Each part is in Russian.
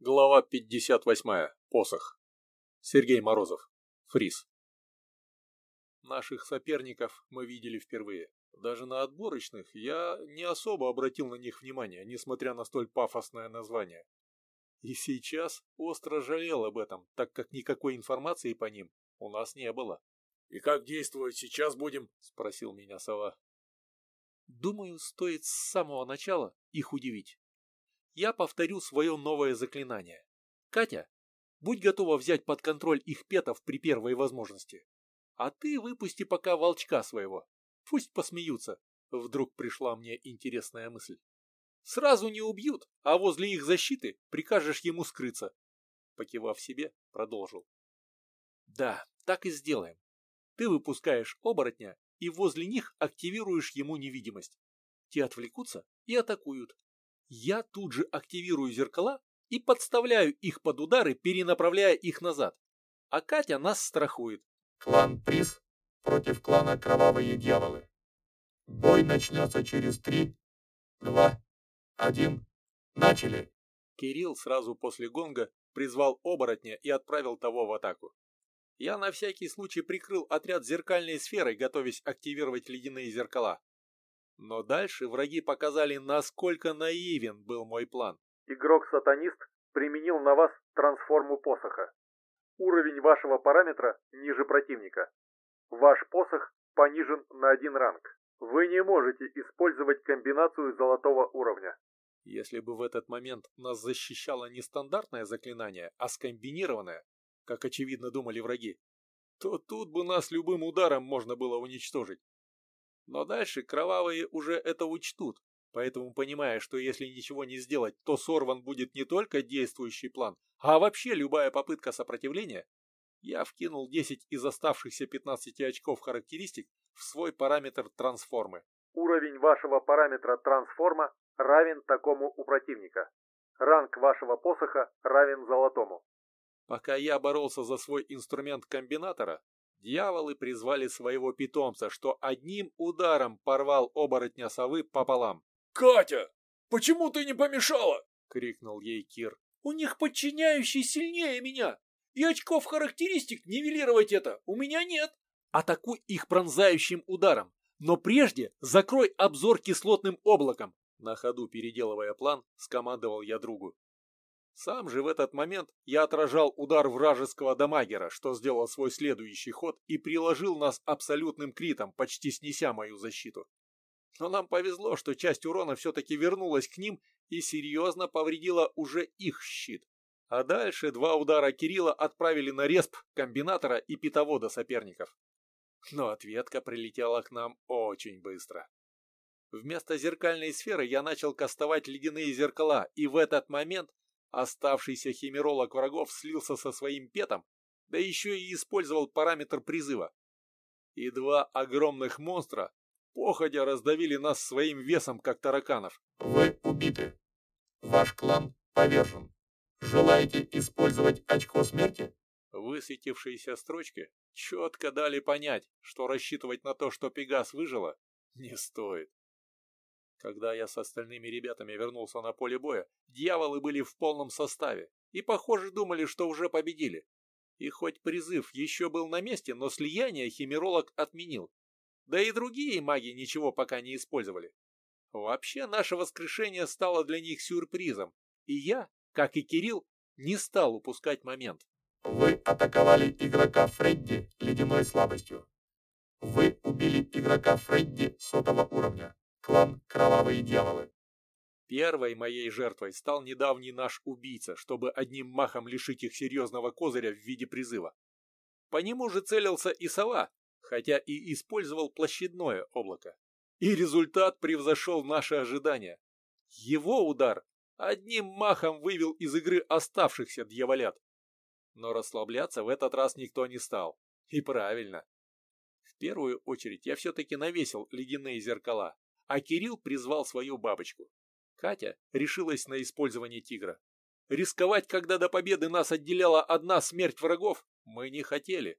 Глава 58. Посох. Сергей Морозов. Фриз. Наших соперников мы видели впервые. Даже на отборочных я не особо обратил на них внимание, несмотря на столь пафосное название. И сейчас остро жалел об этом, так как никакой информации по ним у нас не было. «И как действовать сейчас будем?» – спросил меня сова. «Думаю, стоит с самого начала их удивить я повторю свое новое заклинание. Катя, будь готова взять под контроль их петов при первой возможности. А ты выпусти пока волчка своего. Пусть посмеются. Вдруг пришла мне интересная мысль. Сразу не убьют, а возле их защиты прикажешь ему скрыться. Покивав себе, продолжил. Да, так и сделаем. Ты выпускаешь оборотня и возле них активируешь ему невидимость. Те отвлекутся и атакуют. Я тут же активирую зеркала и подставляю их под удары, перенаправляя их назад. А Катя нас страхует. Клан Приз против клана Кровавые Дьяволы. Бой начнется через три, два, один. Начали. Кирилл сразу после гонга призвал оборотня и отправил того в атаку. Я на всякий случай прикрыл отряд зеркальной сферой, готовясь активировать ледяные зеркала. Но дальше враги показали, насколько наивен был мой план. Игрок-сатанист применил на вас трансформу посоха. Уровень вашего параметра ниже противника. Ваш посох понижен на один ранг. Вы не можете использовать комбинацию золотого уровня. Если бы в этот момент нас защищало не стандартное заклинание, а скомбинированное, как очевидно думали враги, то тут бы нас любым ударом можно было уничтожить. Но дальше кровавые уже это учтут, поэтому понимая, что если ничего не сделать, то сорван будет не только действующий план, а вообще любая попытка сопротивления, я вкинул 10 из оставшихся 15 очков характеристик в свой параметр трансформы. Уровень вашего параметра трансформа равен такому у противника. Ранг вашего посоха равен золотому. Пока я боролся за свой инструмент комбинатора, Дьяволы призвали своего питомца, что одним ударом порвал оборотня совы пополам. «Катя, почему ты не помешала?» — крикнул ей Кир. «У них подчиняющий сильнее меня, и очков характеристик нивелировать это у меня нет». Атакуй их пронзающим ударом, но прежде закрой обзор кислотным облаком. На ходу переделывая план, скомандовал я другу. Сам же в этот момент я отражал удар вражеского дамагера, что сделал свой следующий ход и приложил нас абсолютным критом, почти снеся мою защиту. Но нам повезло, что часть урона все-таки вернулась к ним и серьезно повредила уже их щит. А дальше два удара Кирилла отправили на респ комбинатора и питовода соперников. Но ответка прилетела к нам очень быстро. Вместо зеркальной сферы я начал кастовать ледяные зеркала, и в этот момент Оставшийся химеролог врагов слился со своим петом, да еще и использовал параметр призыва. И два огромных монстра походя раздавили нас своим весом, как тараканов. Вы убиты. Ваш клан повержен. Желаете использовать очко смерти? Высветившиеся строчки четко дали понять, что рассчитывать на то, что Пегас выжила, не стоит. Когда я с остальными ребятами вернулся на поле боя, дьяволы были в полном составе и, похоже, думали, что уже победили. И хоть призыв еще был на месте, но слияние химеролог отменил. Да и другие маги ничего пока не использовали. Вообще, наше воскрешение стало для них сюрпризом, и я, как и Кирилл, не стал упускать момент. Вы атаковали игрока Фредди ледяной слабостью. Вы убили игрока Фредди сотого уровня клан Кровавые Дьяволы. Первой моей жертвой стал недавний наш убийца, чтобы одним махом лишить их серьезного козыря в виде призыва. По нему же целился и сова, хотя и использовал площадное облако. И результат превзошел наши ожидания. Его удар одним махом вывел из игры оставшихся дьяволят. Но расслабляться в этот раз никто не стал. И правильно. В первую очередь я все-таки навесил ледяные зеркала, а Кирилл призвал свою бабочку. Катя решилась на использование тигра. Рисковать, когда до победы нас отделяла одна смерть врагов, мы не хотели.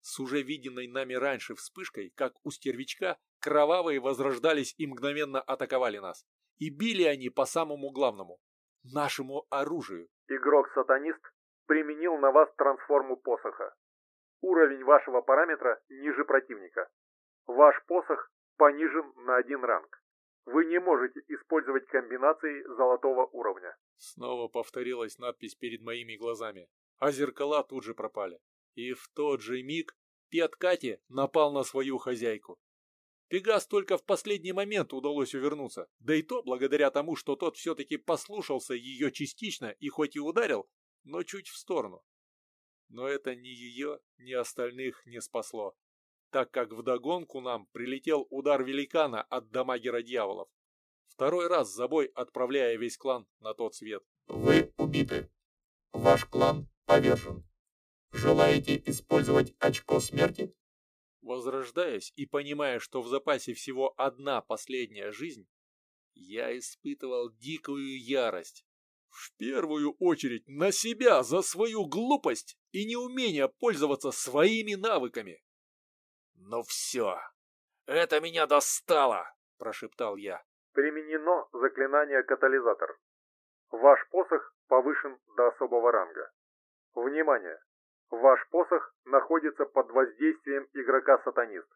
С уже виденной нами раньше вспышкой, как у стервячка, кровавые возрождались и мгновенно атаковали нас. И били они по самому главному. нашему оружию. Игрок-сатанист применил на вас трансформу посоха. Уровень вашего параметра ниже противника. Ваш посох понижен на один ранг. Вы не можете использовать комбинации золотого уровня. Снова повторилась надпись перед моими глазами, а зеркала тут же пропали. И в тот же миг Пет напал на свою хозяйку. Пегас только в последний момент удалось увернуться, да и то благодаря тому, что тот все-таки послушался ее частично и хоть и ударил, но чуть в сторону. Но это ни ее, ни остальных не спасло, так как вдогонку нам прилетел удар великана от дамагера дьяволов, второй раз за бой отправляя весь клан на тот свет. Вы убиты. Ваш клан повержен. Желаете использовать очко смерти? Возрождаясь и понимая, что в запасе всего одна последняя жизнь, я испытывал дикую ярость. В первую очередь на себя за свою глупость и неумение пользоваться своими навыками. «Ну все, это меня достало!» – прошептал я. Применено заклинание «Катализатор». Ваш посох повышен до особого ранга. Внимание! Ваш посох находится под воздействием игрока-сатанист.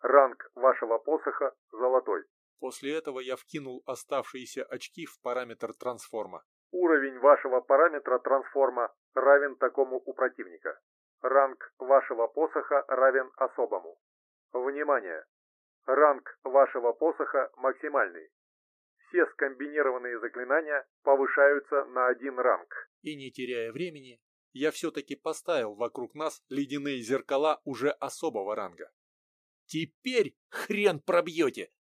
Ранг вашего посоха золотой. После этого я вкинул оставшиеся очки в параметр трансформа. Уровень вашего параметра трансформа равен такому у противника. Ранг вашего посоха равен особому. Внимание! Ранг вашего посоха максимальный. Все скомбинированные заклинания повышаются на один ранг. И не теряя времени, я все-таки поставил вокруг нас ледяные зеркала уже особого ранга. Теперь хрен пробьете,